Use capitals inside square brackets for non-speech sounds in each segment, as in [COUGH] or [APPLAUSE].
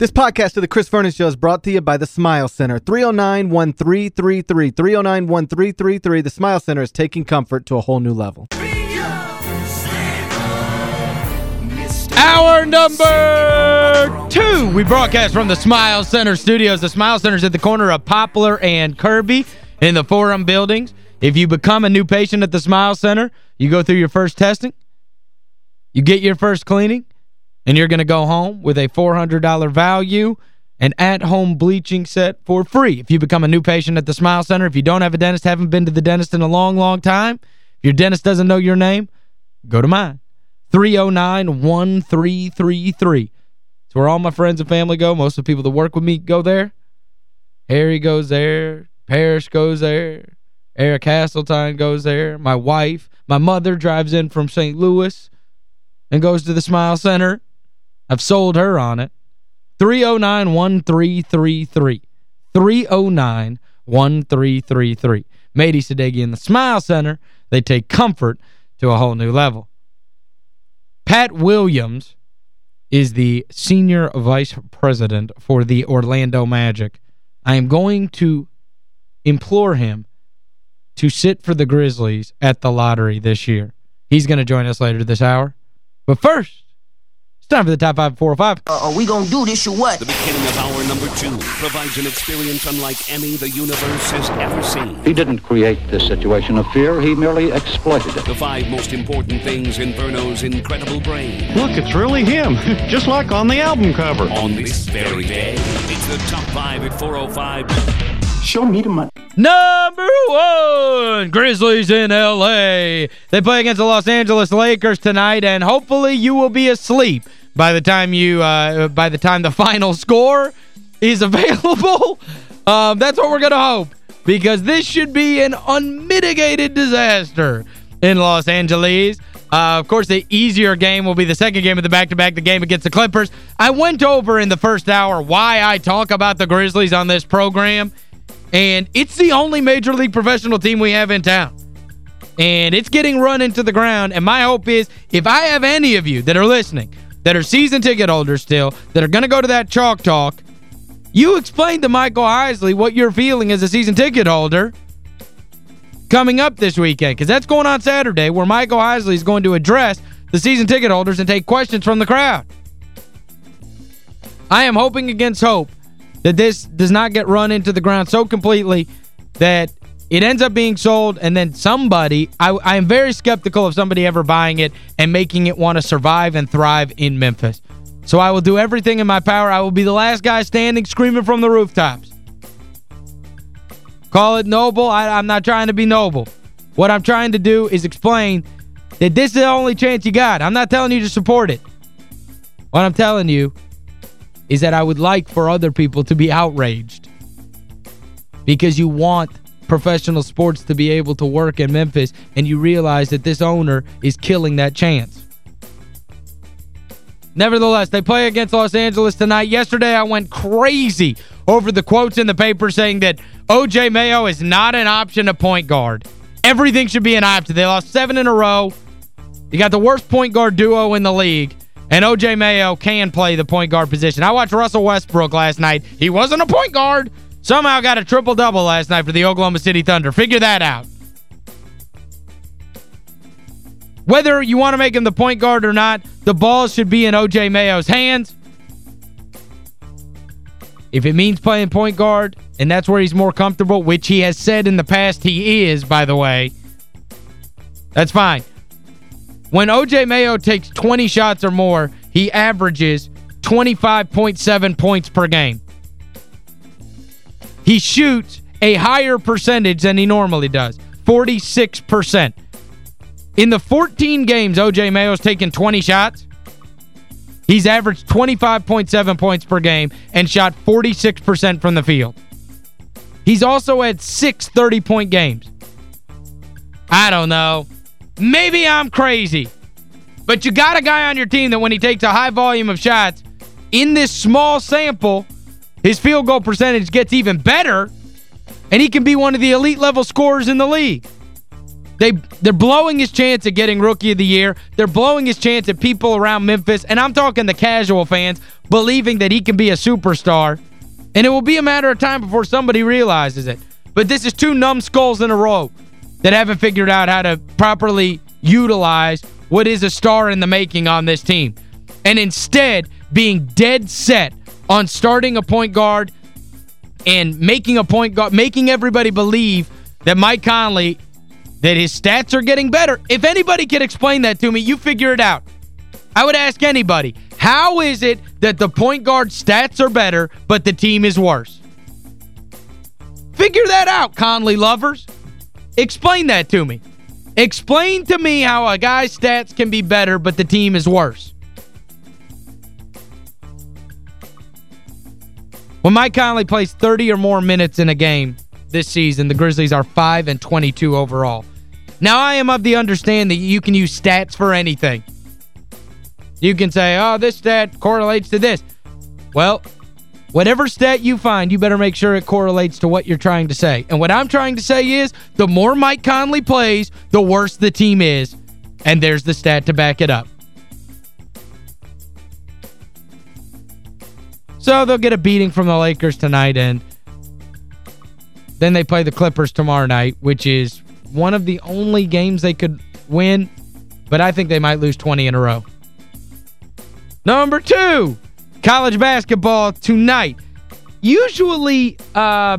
This podcast of the Chris Vernon Show is brought to you by the Smile Center. 309-1333. 309-1333. The Smile Center is taking comfort to a whole new level. Hour number two. We broadcast from the Smile Center studios. The Smile Center is at the corner of Poplar and Kirby in the Forum buildings. If you become a new patient at the Smile Center, you go through your first testing, you get your first cleaning, and you're going to go home with a $400 value an at-home bleaching set for free. If you become a new patient at the Smile Center, if you don't have a dentist, haven't been to the dentist in a long, long time, if your dentist doesn't know your name, go to mine. 309-1333. It's where all my friends and family go. Most of the people that work with me go there. Harry goes there. Parrish goes there. Eric Hasseltine goes there. My wife. My mother drives in from St. Louis and goes to the Smile Center. I've sold her on it. 309-1333. 309-1333. Mady Sadeghi in the Smile Center. They take comfort to a whole new level. Pat Williams is the senior vice president for the Orlando Magic. I am going to implore him to sit for the Grizzlies at the lottery this year. He's going to join us later this hour. But first, time for the Top 5 405. Uh, are we gonna do this or what? The beginning of hour number two provides an experience unlike any the universe has ever seen. He didn't create this situation of fear, he merely exploited it. The five most important things in Verno's incredible brain. Look, it's really him, [LAUGHS] just like on the album cover. On this very day, it's the Top 5 at 405. Show me the money. Number one, Grizzlies in L.A. They play against the Los Angeles Lakers tonight, and hopefully you will be asleep by the time you uh, by the time the [LAUGHS] final score is [LAUGHS] available. Um, that's what we're going to hope because this should be an unmitigated disaster in Los Angeles. Uh, of course, the easier game will be the second game of the back-to-back, -back, the game against the Clippers. I went over in the first hour why I talk about the Grizzlies on this program, and it's the only Major League professional team we have in town. And it's getting run into the ground, and my hope is if I have any of you that are listening that are season ticket holders still, that are going to go to that Chalk Talk, you explain to Michael Heisley what you're feeling as a season ticket holder coming up this weekend, because that's going on Saturday, where Michael Heisley is going to address the season ticket holders and take questions from the crowd. I am hoping against hope that this does not get run into the ground so completely that it ends up being sold, and then somebody, I, I am very skeptical of somebody ever buying it and making it want to survive and thrive in Memphis. So I will do everything in my power. I will be the last guy standing screaming from the rooftops. Call it noble. I, I'm not trying to be noble. What I'm trying to do is explain that this is the only chance you got. I'm not telling you to support it. What I'm telling you is that I would like for other people to be outraged. Because you want professional sports to be able to work in Memphis and you realize that this owner is killing that chance. Nevertheless, they play against Los Angeles tonight. Yesterday, I went crazy over the quotes in the paper saying that O.J. Mayo is not an option at point guard. Everything should be an option. They lost seven in a row. You got the worst point guard duo in the league. And O.J. Mayo can play the point guard position. I watched Russell Westbrook last night. He wasn't a point guard. Somehow got a triple-double last night for the Oklahoma City Thunder. Figure that out. Whether you want to make him the point guard or not, the ball should be in O.J. Mayo's hands. If it means playing point guard, and that's where he's more comfortable, which he has said in the past he is, by the way, that's fine. When O.J. Mayo takes 20 shots or more, he averages 25.7 points per game he shoots a higher percentage than he normally does, 46%. In the 14 games O.J. Mayo's taken 20 shots, he's averaged 25.7 points per game and shot 46% from the field. He's also had six 30-point games. I don't know. Maybe I'm crazy. But you got a guy on your team that when he takes a high volume of shots, in this small sample – his field goal percentage gets even better, and he can be one of the elite level scorers in the league. They, they're blowing his chance at getting Rookie of the Year. They're blowing his chance at people around Memphis, and I'm talking the casual fans, believing that he can be a superstar. And it will be a matter of time before somebody realizes it. But this is two numbskulls in a row that haven't figured out how to properly utilize what is a star in the making on this team. And instead, being dead set on starting a point guard and making a point guard, making everybody believe that Mike Conley, that his stats are getting better. If anybody can explain that to me, you figure it out. I would ask anybody, how is it that the point guard stats are better, but the team is worse? Figure that out, Conley lovers. Explain that to me. Explain to me how a guy's stats can be better, but the team is worse. When Mike Conley plays 30 or more minutes in a game this season, the Grizzlies are 5 and 22 overall. Now, I am of the understand that you can use stats for anything. You can say, oh, this stat correlates to this. Well, whatever stat you find, you better make sure it correlates to what you're trying to say. And what I'm trying to say is, the more Mike Conley plays, the worse the team is. And there's the stat to back it up. So they'll get a beating from the Lakers tonight, and then they play the Clippers tomorrow night, which is one of the only games they could win, but I think they might lose 20 in a row. Number two, college basketball tonight. Usually, uh,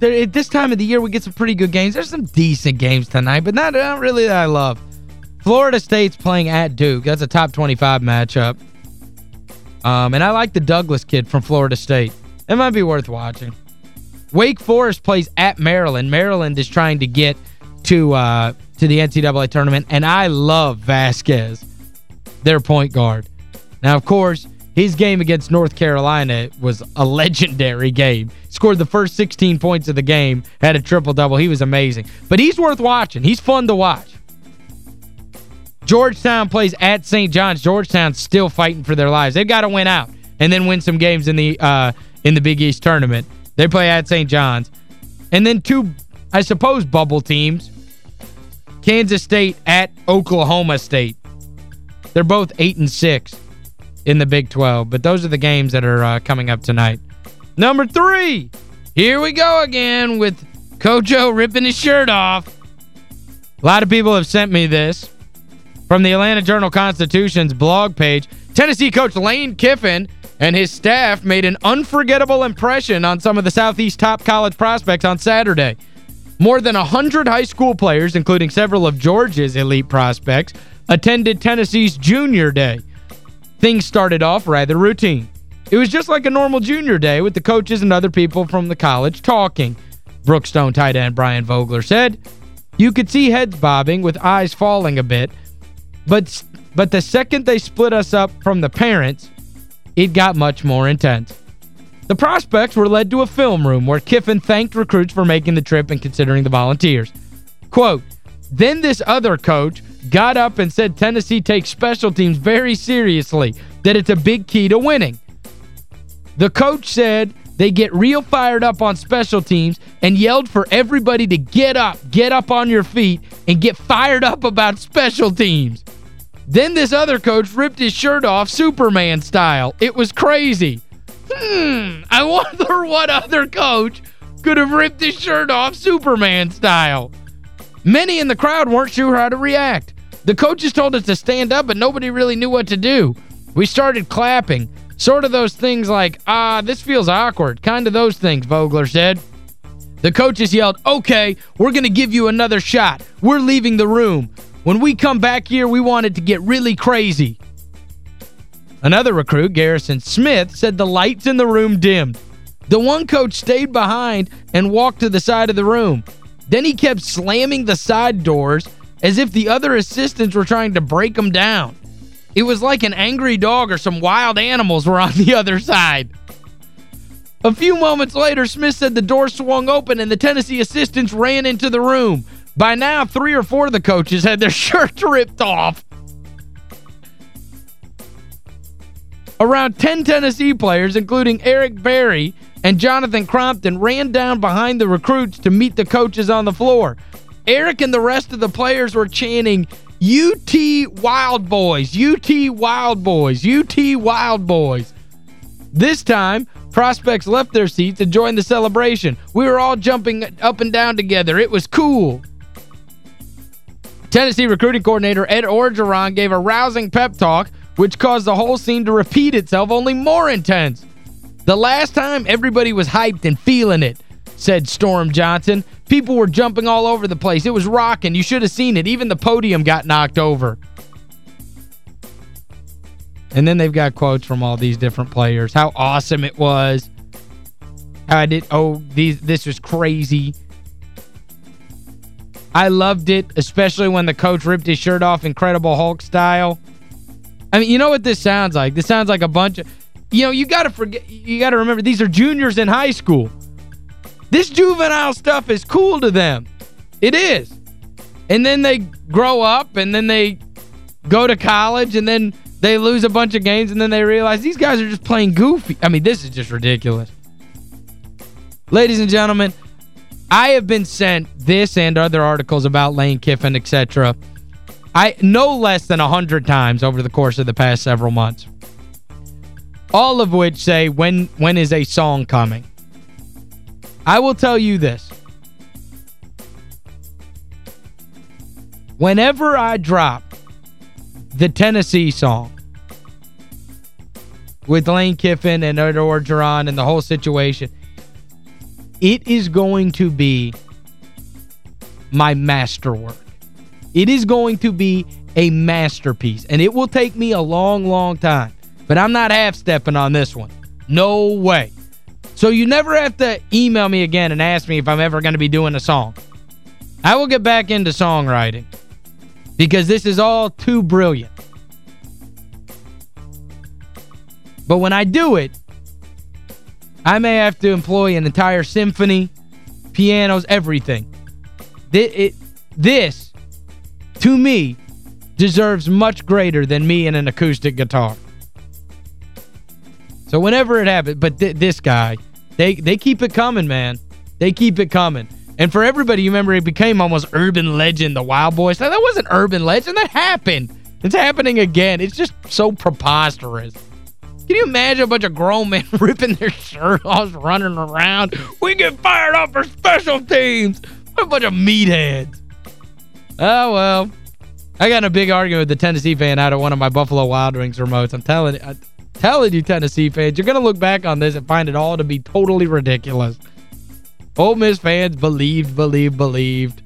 at this time of the year, we get some pretty good games. There's some decent games tonight, but not, not really that I love. Florida State's playing at Duke. That's a top 25 matchup. Um, and I like the Douglas kid from Florida State. It might be worth watching. Wake Forest plays at Maryland. Maryland is trying to get to uh, to the NCAA tournament, and I love Vasquez, their point guard. Now, of course, his game against North Carolina was a legendary game. Scored the first 16 points of the game, had a triple-double. He was amazing. But he's worth watching. He's fun to watch. Georgetown plays at St. John's. Georgetown's still fighting for their lives. They've got to win out and then win some games in the uh, in the Big East tournament. They play at St. John's. And then two, I suppose, bubble teams. Kansas State at Oklahoma State. They're both 8 and 6 in the Big 12, but those are the games that are uh, coming up tonight. Number three, here we go again with Coach O ripping his shirt off. A lot of people have sent me this from the Atlanta Journal-Constitution's blog page. Tennessee coach Lane Kiffin and his staff made an unforgettable impression on some of the Southeast top college prospects on Saturday. More than 100 high school players, including several of Georgia's elite prospects, attended Tennessee's Junior Day. Things started off rather routine. It was just like a normal junior day with the coaches and other people from the college talking. Brookstone tight end Brian Vogler said, You could see heads bobbing with eyes falling a bit, but but the second they split us up from the parents, it got much more intense. The prospects were led to a film room where Kiffin thanked recruits for making the trip and considering the volunteers. Quote, then this other coach got up and said Tennessee takes special teams very seriously, that it's a big key to winning. The coach said they get real fired up on special teams and yelled for everybody to get up, get up on your feet, and get fired up about special teams. Then this other coach ripped his shirt off Superman style. It was crazy. Hmm, I wonder [LAUGHS] what other coach could have ripped his shirt off Superman style. Many in the crowd weren't sure how to react. The coaches told us to stand up, but nobody really knew what to do. We started clapping. Sort of those things like, ah, this feels awkward. Kind of those things, Vogler said. The coaches yelled, okay, we're going to give you another shot. We're leaving the room. When we come back here, we want it to get really crazy. Another recruit, Garrison Smith, said the lights in the room dimmed. The one coach stayed behind and walked to the side of the room. Then he kept slamming the side doors as if the other assistants were trying to break them down. It was like an angry dog or some wild animals were on [LAUGHS] the other side. A few moments later, Smith said the door swung open and the Tennessee assistants ran into the room. By now, three or four of the coaches had their [LAUGHS] shirts ripped off. Around 10 Tennessee players, including Eric Berry and Jonathan Crompton ran down behind the recruits to meet the coaches on the floor. Eric and the rest of the players were chanting, UT Wild Boys, UT Wild Boys, UT Wild Boys. This time, prospects left their seats and joined the celebration. We were all jumping up and down together. It was cool. Tennessee recruiting coordinator Ed Orgeron gave a rousing pep talk, which caused the whole scene to repeat itself, only more intense. The last time, everybody was hyped and feeling it, said Storm Johnson. People were jumping all over the place. It was rocking. You should have seen it. Even the podium got knocked over. And then they've got quotes from all these different players. How awesome it was. How I did, oh, these this was crazy. I loved it, especially when the coach ripped his shirt off Incredible Hulk style. I mean, you know what this sounds like? This sounds like a bunch of... You know, you got to forget you got to remember these are juniors in high school. This juvenile stuff is cool to them. It is. And then they grow up and then they go to college and then they lose a bunch of games and then they realize these guys are just playing goofy. I mean, this is just ridiculous. Ladies and gentlemen, I have been sent this and other articles about Lane Kiffin, etc. I no less than a 100 times over the course of the past several months. All of which say, when when is a song coming? I will tell you this. Whenever I drop the Tennessee song with Lane Kiffin and Ed Orgeron and the whole situation, it is going to be my masterwork. It is going to be a masterpiece. And it will take me a long, long time. But I'm not half-stepping on this one. No way. So you never have to email me again and ask me if I'm ever going to be doing a song. I will get back into songwriting. Because this is all too brilliant. But when I do it, I may have to employ an entire symphony, pianos, everything. This, to me, deserves much greater than me and an acoustic guitar. So whenever it happens, but th this guy, they they keep it coming, man. They keep it coming. And for everybody, you remember it became almost urban legend, the Wild Boys. Now, that wasn't urban legend. That happened. It's happening again. It's just so preposterous. Can you imagine a bunch of grown men [LAUGHS] ripping their shirt off, running around? We get fired up for special teams. What a bunch of meatheads. Oh, well. I got in a big argument with the Tennessee fan out of one of my Buffalo Wild Wings remotes. I'm telling you, telling you, Tennessee fans, you're going to look back on this and find it all to be totally ridiculous. Ole Miss fans believed, believed, believed.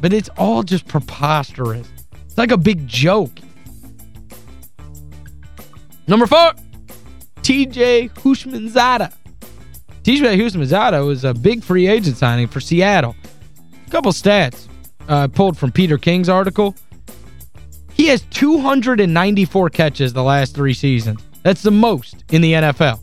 But it's all just preposterous. It's like a big joke. Number four, TJ Houshmandzadeh. TJ Houshmandzadeh was a big free agent signing for Seattle. A couple stats uh, pulled from Peter King's article. He has 294 catches the last three seasons. That's the most in the NFL.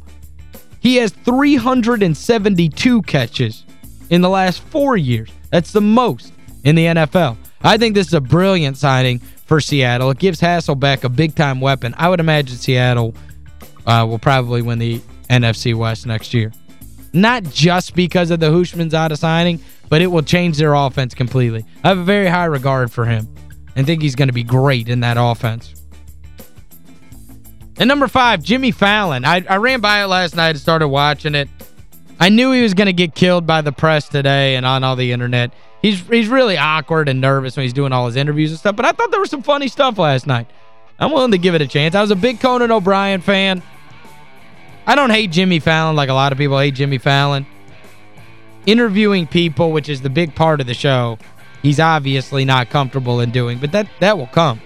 He has 372 catches in the last four years. That's the most in the NFL. I think this is a brilliant signing for Seattle. It gives Hasselbeck a big-time weapon. I would imagine Seattle uh, will probably win the NFC West next year. Not just because of the Houshmandzadeh signing, but it will change their offense completely. I have a very high regard for him and think he's going to be great in that offense. And number five, Jimmy Fallon. I, I ran by it last night and started watching it. I knew he was going to get killed by the press today and on all the internet. He's he's really awkward and nervous when he's doing all his interviews and stuff, but I thought there was some funny stuff last night. I'm willing to give it a chance. I was a big Conan O'Brien fan. I don't hate Jimmy Fallon like a lot of people hate Jimmy Fallon. Interviewing people, which is the big part of the show, he's obviously not comfortable in doing, but that that will come.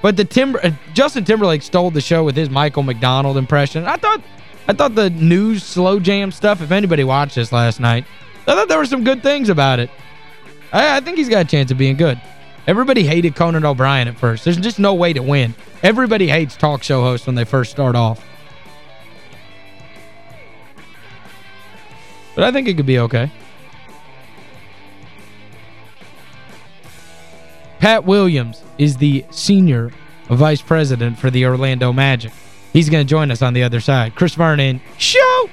But the Timber uh, Justin Timberlake stole the show with his Michael McDonald impression. I thought I thought the news slow jam stuff, if anybody watched this last night, I thought there were some good things about it. I, I think he's got a chance of being good. Everybody hated Conan O'Brien at first. There's just no way to win. Everybody hates talk show hosts when they first start off. But I think it could be okay. Pat Williams is the senior vice president for the Orlando Magic. He's going to join us on the other side. Chris Vernon, show!